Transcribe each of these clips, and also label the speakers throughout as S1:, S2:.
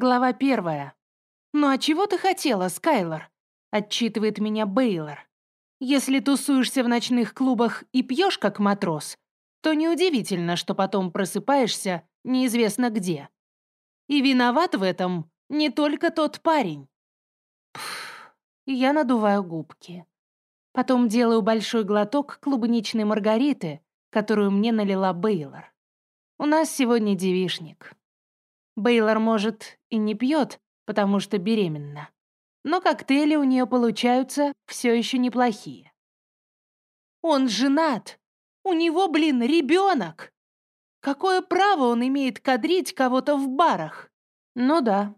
S1: Глава первая. «Ну а чего ты хотела, Скайлор?» — отчитывает меня Бейлор. «Если тусуешься в ночных клубах и пьешь как матрос, то неудивительно, что потом просыпаешься неизвестно где. И виноват в этом не только тот парень». Пф, я надуваю губки. Потом делаю большой глоток клубничной маргариты, которую мне налила Бейлор. У нас сегодня девишник. Бейлор, может, и не пьет, потому что беременна. Но коктейли у нее получаются все еще неплохие. Он женат. У него, блин, ребенок. Какое право он имеет кадрить кого-то в барах? Ну да.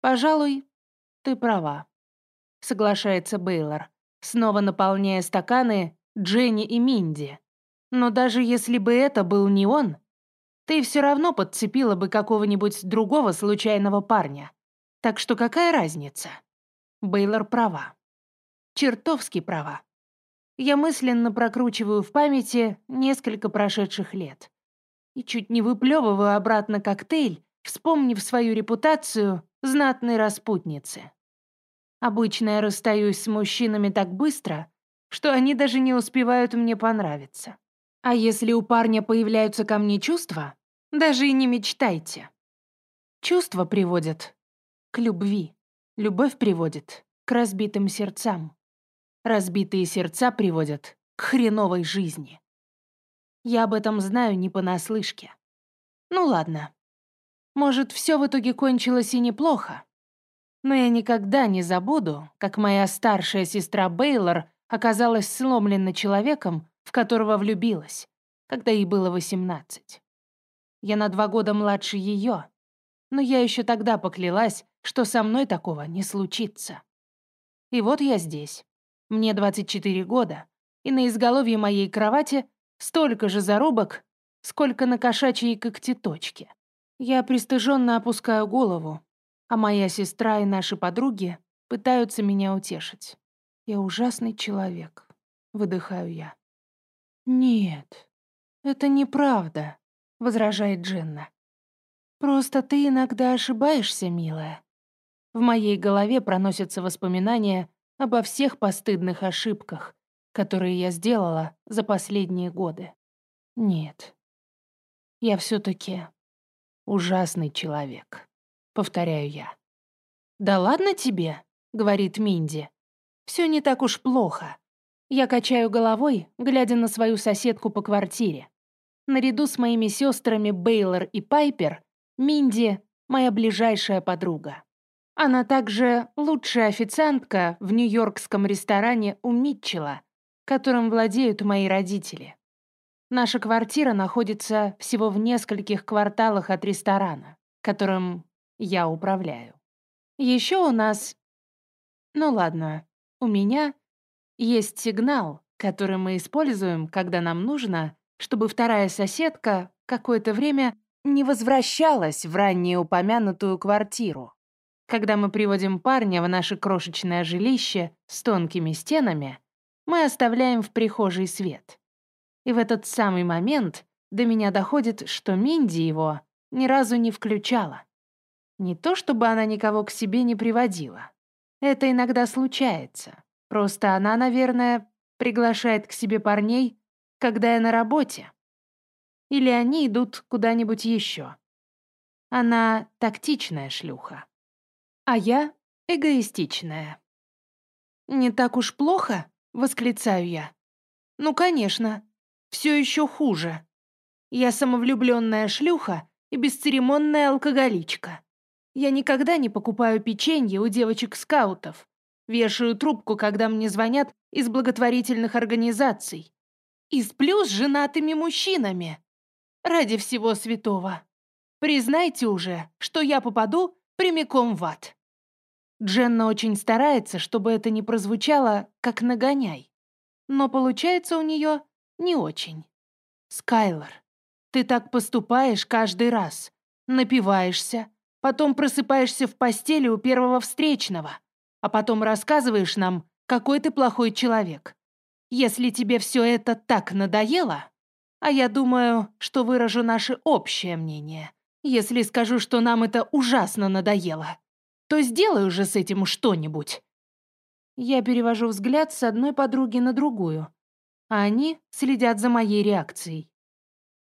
S1: Пожалуй, ты права. Соглашается Бейлор, снова наполняя стаканы Дженни и Минди. Но даже если бы это был не он, ты все равно подцепила бы какого-нибудь другого случайного парня. Так что какая разница? Бейлор права. Чертовски права. Я мысленно прокручиваю в памяти несколько прошедших лет. И чуть не выплевываю обратно коктейль, вспомнив свою репутацию знатной распутницы. Обычно я расстаюсь с мужчинами так быстро, что они даже не успевают мне понравиться. А если у парня появляются ко мне чувства, даже и не мечтайте. Чувства приводят к любви. Любовь приводит к разбитым сердцам. Разбитые сердца приводят к хреновой жизни. Я об этом знаю не понаслышке. Ну ладно. Может, все в итоге кончилось и неплохо. Но я никогда не забуду, как моя старшая сестра Бейлор оказалась сломлена человеком, в которого влюбилась, когда ей было 18. Я на два года младше ее, но я еще тогда поклялась, что со мной такого не случится. И вот я здесь. Мне 24 года, и на изголовье моей кровати столько же зарубок, сколько на кошачьей когтеточке. Я пристыженно опускаю голову, а моя сестра и наши подруги пытаются меня утешить. Я ужасный человек, выдыхаю я. «Нет, это неправда», — возражает Дженна. «Просто ты иногда ошибаешься, милая». В моей голове проносятся воспоминания обо всех постыдных ошибках, которые я сделала за последние годы. Нет, я все таки ужасный человек, повторяю я. «Да ладно тебе», — говорит Минди. Все не так уж плохо. Я качаю головой, глядя на свою соседку по квартире. Наряду с моими сестрами Бейлор и Пайпер, Минди — моя ближайшая подруга. Она также лучшая официантка в нью-йоркском ресторане у Митчелла, которым владеют мои родители. Наша квартира находится всего в нескольких кварталах от ресторана, которым я управляю. Еще у нас... Ну ладно, у меня есть сигнал, который мы используем, когда нам нужно, чтобы вторая соседка какое-то время не возвращалась в ранее упомянутую квартиру. Когда мы приводим парня в наше крошечное жилище с тонкими стенами, мы оставляем в прихожей свет. И в этот самый момент до меня доходит, что Минди его ни разу не включала. Не то чтобы она никого к себе не приводила. Это иногда случается. Просто она, наверное, приглашает к себе парней, когда я на работе. Или они идут куда-нибудь еще. Она тактичная шлюха. А я эгоистичная. «Не так уж плохо?» — восклицаю я. «Ну, конечно. Все еще хуже. Я самовлюбленная шлюха и бесцеремонная алкоголичка. Я никогда не покупаю печенье у девочек-скаутов, Вешаю трубку, когда мне звонят из благотворительных организаций. И сплю с женатыми мужчинами. Ради всего святого. Признайте уже, что я попаду прямиком в ад. Дженна очень старается, чтобы это не прозвучало как нагоняй. Но получается у нее не очень. Скайлор, ты так поступаешь каждый раз. Напиваешься, потом просыпаешься в постели у первого встречного а потом рассказываешь нам, какой ты плохой человек. Если тебе все это так надоело, а я думаю, что выражу наше общее мнение, Если скажу, что нам это ужасно надоело, то сделай уже с этим что-нибудь. Я перевожу взгляд с одной подруги на другую, а они следят за моей реакцией.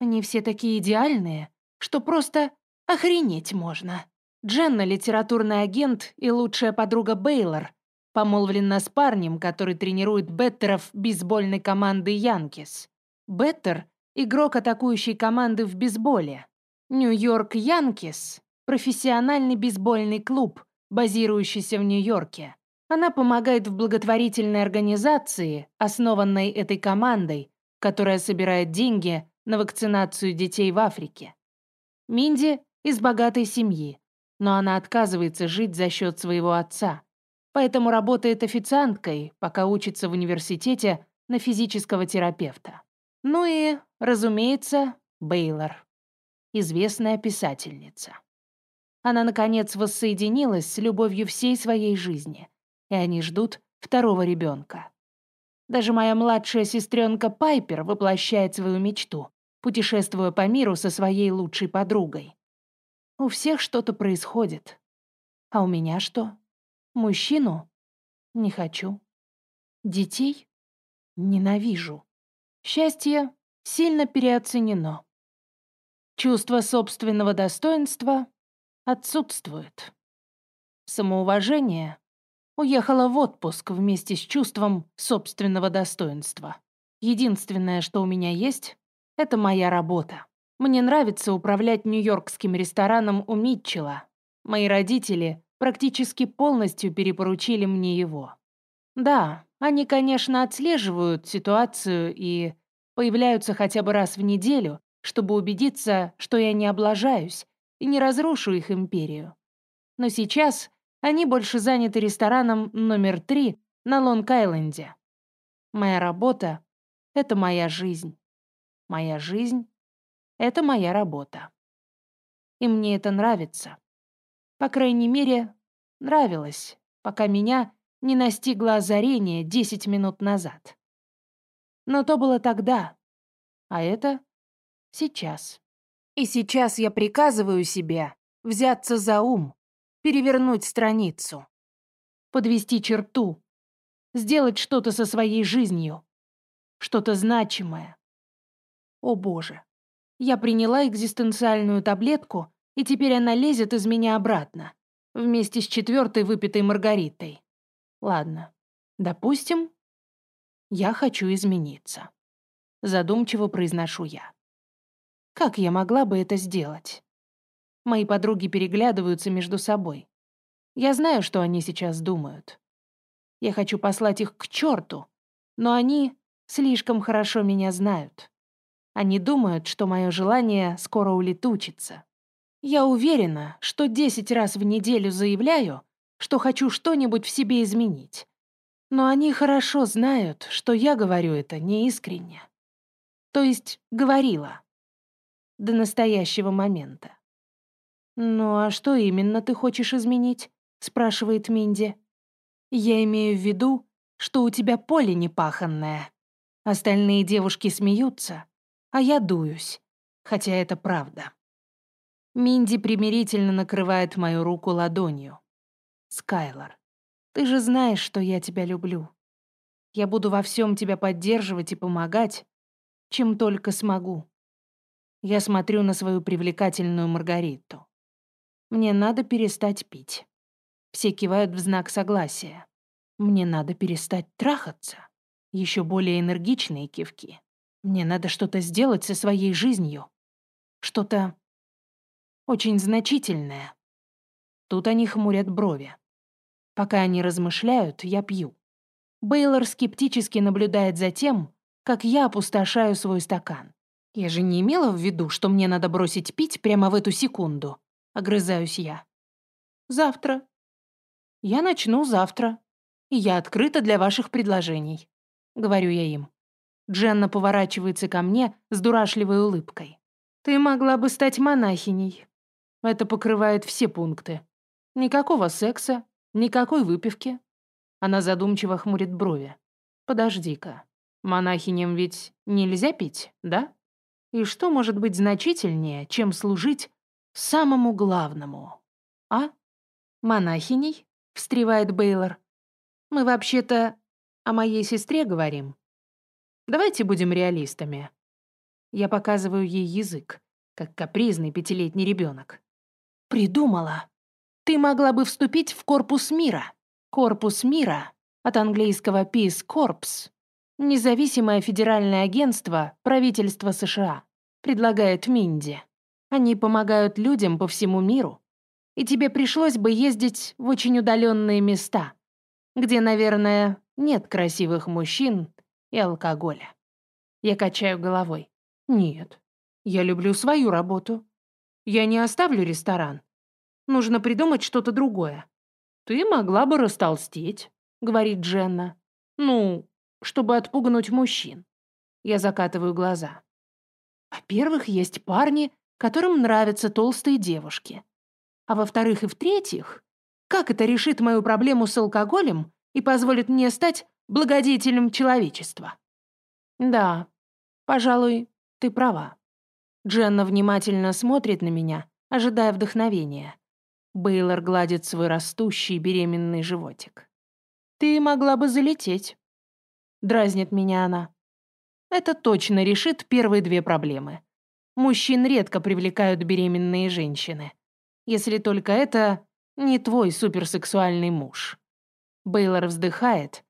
S1: Они все такие идеальные, что просто охренеть можно. Дженна — литературный агент и лучшая подруга Бейлор, помолвлена с парнем, который тренирует беттеров бейсбольной команды Янкис. Беттер — игрок атакующей команды в бейсболе. Нью-Йорк Янкис — профессиональный бейсбольный клуб, базирующийся в Нью-Йорке. Она помогает в благотворительной организации, основанной этой командой, которая собирает деньги на вакцинацию детей в Африке. Минди из богатой семьи, но она отказывается жить за счет своего отца, поэтому работает официанткой, пока учится в университете на физического терапевта. Ну и, разумеется, Бейлор известная писательница. Она, наконец, воссоединилась с любовью всей своей жизни, и они ждут второго ребенка. Даже моя младшая сестренка Пайпер воплощает свою мечту, путешествуя по миру со своей лучшей подругой. У всех что-то происходит. А у меня что? Мужчину? Не хочу. Детей? Ненавижу. Счастье сильно переоценено. Чувство собственного достоинства отсутствует. Самоуважение уехало в отпуск вместе с чувством собственного достоинства. Единственное, что у меня есть, это моя работа. Мне нравится управлять нью-йоркским рестораном у Митчелла. Мои родители практически полностью перепоручили мне его. Да, они, конечно, отслеживают ситуацию и появляются хотя бы раз в неделю, чтобы убедиться, что я не облажаюсь и не разрушу их империю. Но сейчас они больше заняты рестораном номер три на Лонг-Айленде. Моя работа — это моя жизнь. Моя жизнь — это моя работа. И мне это нравится. По крайней мере, нравилось, пока меня не настигло озарение 10 минут назад. Но то было тогда, а это Сейчас. И сейчас я приказываю себе взяться за ум, перевернуть страницу, подвести черту, сделать что-то со своей жизнью, что-то значимое. О боже, я приняла экзистенциальную таблетку, и теперь она лезет из меня обратно, вместе с четвертой выпитой маргаритой. Ладно, допустим, я хочу измениться. Задумчиво произношу я. Как я могла бы это сделать? Мои подруги переглядываются между собой. Я знаю, что они сейчас думают. Я хочу послать их к черту, но они слишком хорошо меня знают. Они думают, что мое желание скоро улетучится. Я уверена, что десять раз в неделю заявляю, что хочу что-нибудь в себе изменить. Но они хорошо знают, что я говорю это неискренне. То есть говорила до настоящего момента. «Ну а что именно ты хочешь изменить?» — спрашивает Минди. «Я имею в виду, что у тебя поле непаханное. Остальные девушки смеются, а я дуюсь, хотя это правда». Минди примирительно накрывает мою руку ладонью. «Скайлор, ты же знаешь, что я тебя люблю. Я буду во всем тебя поддерживать и помогать, чем только смогу. Я смотрю на свою привлекательную Маргариту. Мне надо перестать пить. Все кивают в знак согласия. Мне надо перестать трахаться. Еще более энергичные кивки. Мне надо что-то сделать со своей жизнью. Что-то очень значительное. Тут они хмурят брови. Пока они размышляют, я пью. Бейлор скептически наблюдает за тем, как я опустошаю свой стакан. Я же не имела в виду, что мне надо бросить пить прямо в эту секунду. Огрызаюсь я. Завтра. Я начну завтра. И я открыта для ваших предложений. Говорю я им. Дженна поворачивается ко мне с дурашливой улыбкой. Ты могла бы стать монахиней. Это покрывает все пункты. Никакого секса, никакой выпивки. Она задумчиво хмурит брови. Подожди-ка. Монахиням ведь нельзя пить, да? И что может быть значительнее, чем служить самому главному. А? Монахиней? Встревает Бейлор. Мы вообще-то о моей сестре говорим. Давайте будем реалистами. Я показываю ей язык, как капризный пятилетний ребенок. Придумала. Ты могла бы вступить в корпус мира. Корпус мира от английского Peace Corps. Независимое федеральное агентство правительства США предлагает Минди. Они помогают людям по всему миру. И тебе пришлось бы ездить в очень удаленные места, где, наверное, нет красивых мужчин и алкоголя. Я качаю головой. Нет, я люблю свою работу. Я не оставлю ресторан. Нужно придумать что-то другое. Ты могла бы растолстеть, говорит Дженна. Ну, чтобы отпугнуть мужчин. Я закатываю глаза. Во-первых, есть парни, которым нравятся толстые девушки. А во-вторых и в-третьих, как это решит мою проблему с алкоголем и позволит мне стать благодетелем человечества? Да, пожалуй, ты права. Дженна внимательно смотрит на меня, ожидая вдохновения. Бейлор гладит свой растущий беременный животик. «Ты могла бы залететь», — дразнит меня она. Это точно решит первые две проблемы. Мужчин редко привлекают беременные женщины. Если только это не твой суперсексуальный муж. Бейлор вздыхает,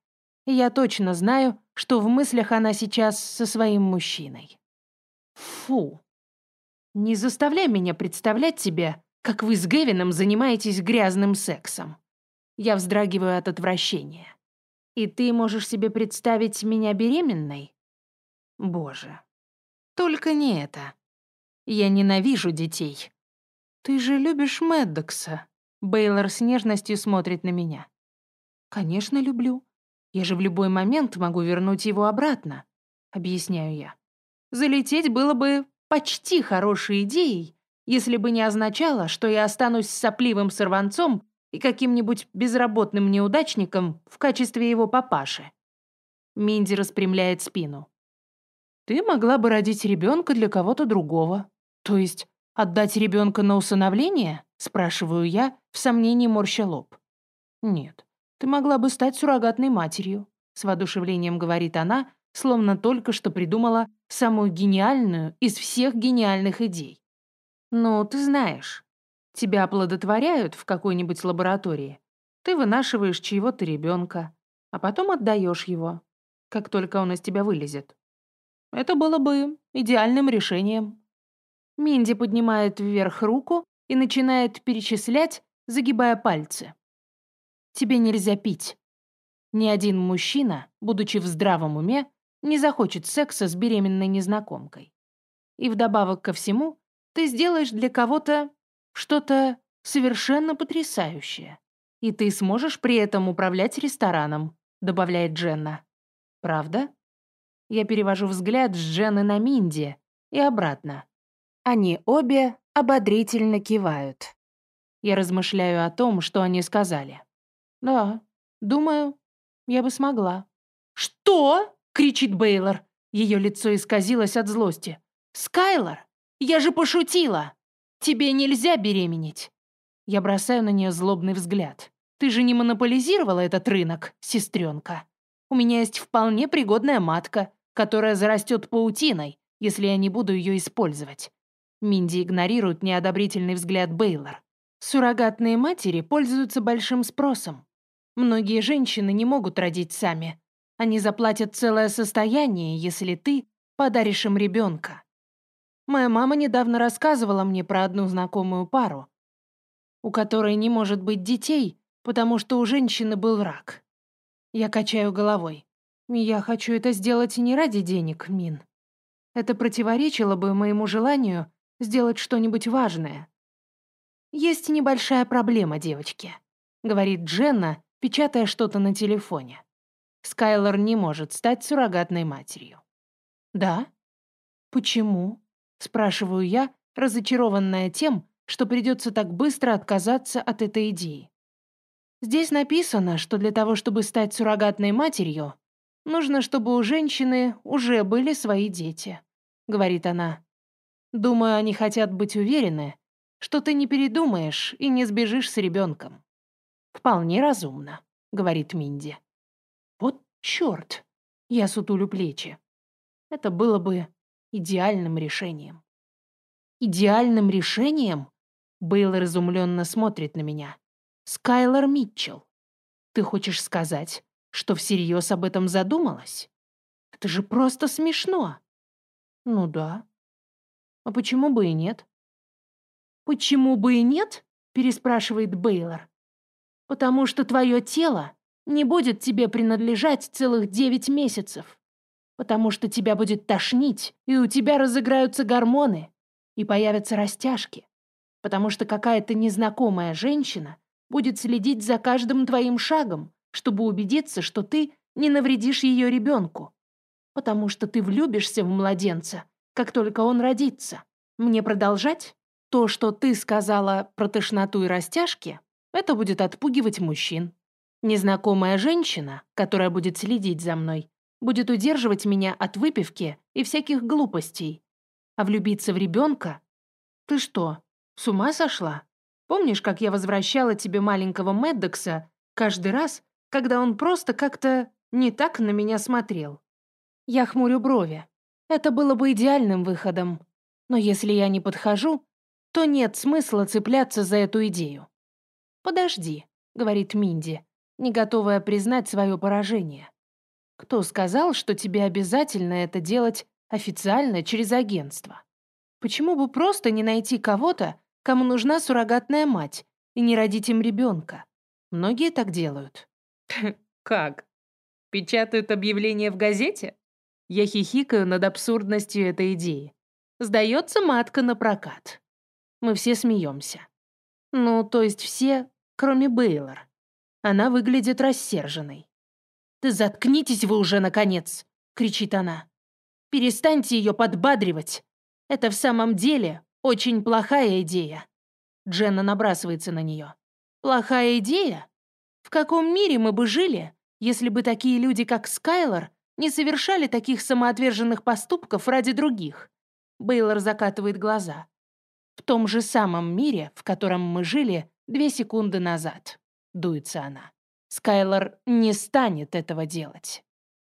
S1: я точно знаю, что в мыслях она сейчас со своим мужчиной. Фу. Не заставляй меня представлять себе, как вы с Гевином занимаетесь грязным сексом. Я вздрагиваю от отвращения. И ты можешь себе представить меня беременной? Боже. Только не это. Я ненавижу детей. Ты же любишь Мэддокса. Бейлор с нежностью смотрит на меня. Конечно, люблю. Я же в любой момент могу вернуть его обратно, объясняю я. Залететь было бы почти хорошей идеей, если бы не означало, что я останусь сопливым сорванцом и каким-нибудь безработным неудачником в качестве его папаши. Минди распрямляет спину. Ты могла бы родить ребенка для кого-то другого. То есть отдать ребенка на усыновление? Спрашиваю я, в сомнении морща лоб. Нет, ты могла бы стать суррогатной матерью. С воодушевлением говорит она, словно только что придумала самую гениальную из всех гениальных идей. «Ну, ты знаешь, тебя оплодотворяют в какой-нибудь лаборатории, ты вынашиваешь чьего-то ребенка, а потом отдаешь его, как только он из тебя вылезет. Это было бы идеальным решением». Минди поднимает вверх руку и начинает перечислять, загибая пальцы. «Тебе нельзя пить. Ни один мужчина, будучи в здравом уме, не захочет секса с беременной незнакомкой. И вдобавок ко всему, ты сделаешь для кого-то что-то совершенно потрясающее. И ты сможешь при этом управлять рестораном, добавляет Дженна. Правда? Я перевожу взгляд с Дженны на Минди и обратно. Они обе ободрительно кивают. Я размышляю о том, что они сказали. Да, думаю, я бы смогла. «Что?» — кричит Бейлор. Ее лицо исказилось от злости. «Скайлор, я же пошутила! Тебе нельзя беременеть!» Я бросаю на нее злобный взгляд. «Ты же не монополизировала этот рынок, сестренка. У меня есть вполне пригодная матка, которая зарастет паутиной, если я не буду ее использовать». Минди игнорирует неодобрительный взгляд Бейлор. Суррогатные матери пользуются большим спросом. Многие женщины не могут родить сами, они заплатят целое состояние, если ты подаришь им ребенка. Моя мама недавно рассказывала мне про одну знакомую пару, у которой не может быть детей, потому что у женщины был рак. Я качаю головой. Я хочу это сделать не ради денег, Мин. Это противоречило бы моему желанию сделать что-нибудь важное. «Есть небольшая проблема, девочки», — говорит Дженна, печатая что-то на телефоне. Скайлор не может стать суррогатной матерью. «Да? Почему?» — спрашиваю я, разочарованная тем, что придется так быстро отказаться от этой идеи. Здесь написано, что для того, чтобы стать суррогатной матерью, нужно, чтобы у женщины уже были свои дети, говорит она. Думаю, они хотят быть уверены, что ты не передумаешь и не сбежишь с ребенком. Вполне разумно, говорит Минди. Черт, я сутулю плечи. Это было бы идеальным решением. Идеальным решением? Бейлор изумленно смотрит на меня. Скайлор Митчелл. Ты хочешь сказать, что всерьез об этом задумалась? Это же просто смешно. Ну да. А почему бы и нет? Почему бы и нет? Переспрашивает Бейлор. Потому что твое тело не будет тебе принадлежать целых девять месяцев. Потому что тебя будет тошнить, и у тебя разыграются гормоны, и появятся растяжки. Потому что какая-то незнакомая женщина будет следить за каждым твоим шагом, чтобы убедиться, что ты не навредишь ее ребенку. Потому что ты влюбишься в младенца, как только он родится. Мне продолжать? То, что ты сказала про тошноту и растяжки, это будет отпугивать мужчин. Незнакомая женщина, которая будет следить за мной, будет удерживать меня от выпивки и всяких глупостей. А влюбиться в ребенка? Ты что, с ума сошла? Помнишь, как я возвращала тебе маленького Меддокса каждый раз, когда он просто как-то не так на меня смотрел? Я хмурю брови. Это было бы идеальным выходом. Но если я не подхожу, то нет смысла цепляться за эту идею. «Подожди», — говорит Минди, не готовая признать свое поражение. «Кто сказал, что тебе обязательно это делать официально через агентство? Почему бы просто не найти кого-то, кому нужна суррогатная мать, и не родить им ребенка. Многие так делают.
S2: Как? Печатают объявление в газете?
S1: Я хихикаю над абсурдностью этой идеи. Сдается матка на прокат. Мы все смеемся. Ну, то есть все, кроме Бейлор. Она выглядит рассерженной. «Да заткнитесь вы уже, наконец!» — кричит она. «Перестаньте ее подбадривать. Это в самом деле очень плохая идея. Дженна набрасывается на нее. Плохая идея? В каком мире мы бы жили, если бы такие люди, как Скайлор, не совершали таких самоотверженных поступков ради других? Бейлор закатывает глаза. В том же самом мире, в котором мы жили две секунды назад, дуется она. Скайлор не станет этого делать.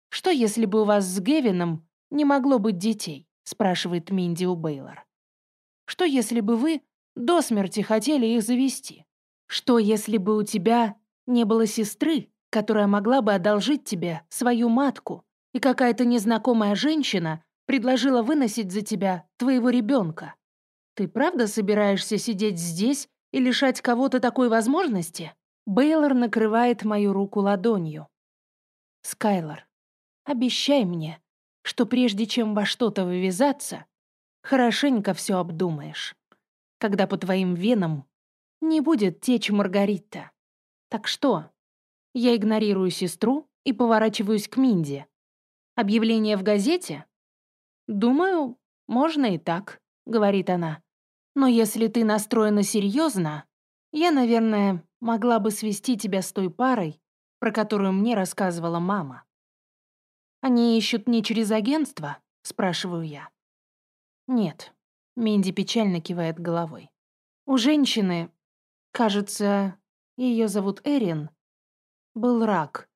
S1: Что, если бы у вас с Гевином не могло быть детей? спрашивает Минди у Бейлор. Что, если бы вы до смерти хотели их завести? Что, если бы у тебя не было сестры, которая могла бы одолжить тебе свою матку, и какая-то незнакомая женщина предложила выносить за тебя твоего ребенка? Ты правда собираешься сидеть здесь и лишать кого-то такой возможности? Бейлор накрывает мою руку ладонью. Скайлор, обещай мне, что прежде чем во что-то вывязаться, хорошенько все обдумаешь, когда по твоим венам не будет течь Маргарита. Так что? Я игнорирую сестру и поворачиваюсь к Минди. Объявление в газете? Думаю, можно и так, говорит она. Но если ты настроена серьезно, я, наверное, могла бы свести тебя с той парой, про которую мне рассказывала мама. Они ищут не через агентство, спрашиваю я. Нет. Минди печально кивает головой. У женщины, кажется, ее зовут Эрин, был рак.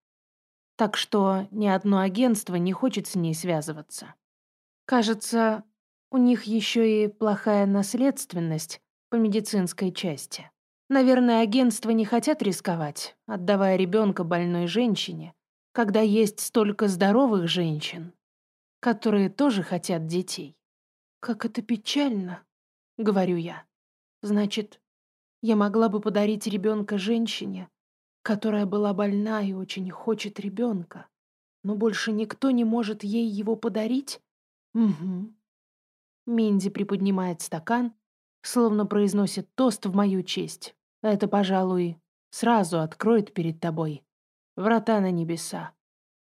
S1: Так что ни одно агентство не хочет с ней связываться. Кажется, у них еще и плохая наследственность по медицинской части. Наверное, агентства не хотят рисковать, отдавая ребенка больной женщине, когда есть столько здоровых женщин, которые тоже хотят детей. «Как это печально», — говорю я. «Значит, я могла бы подарить ребенка женщине, которая была больна и очень хочет ребенка, но больше никто не может ей его подарить? Угу». Минди приподнимает стакан, словно произносит тост в мою честь. Это, пожалуй, сразу откроет перед тобой врата на небеса.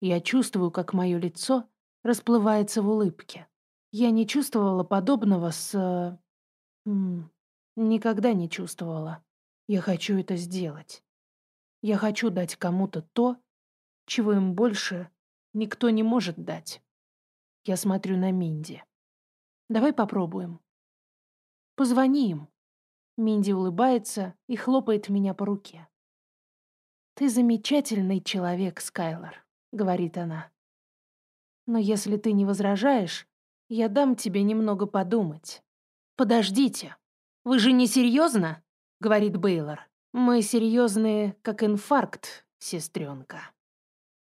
S1: Я чувствую, как мое лицо расплывается в улыбке. Я не чувствовала подобного с... М никогда не чувствовала. Я хочу это сделать. Я хочу дать кому-то то, чего им больше никто не может дать. Я смотрю на Минди. Давай попробуем. Позвони им. Минди улыбается и хлопает меня по руке. «Ты замечательный человек, Скайлор», — говорит она. «Но если ты не возражаешь, я дам тебе немного подумать». «Подождите, вы же не серьезно?» — говорит Бейлор. «Мы серьезные, как инфаркт, сестренка».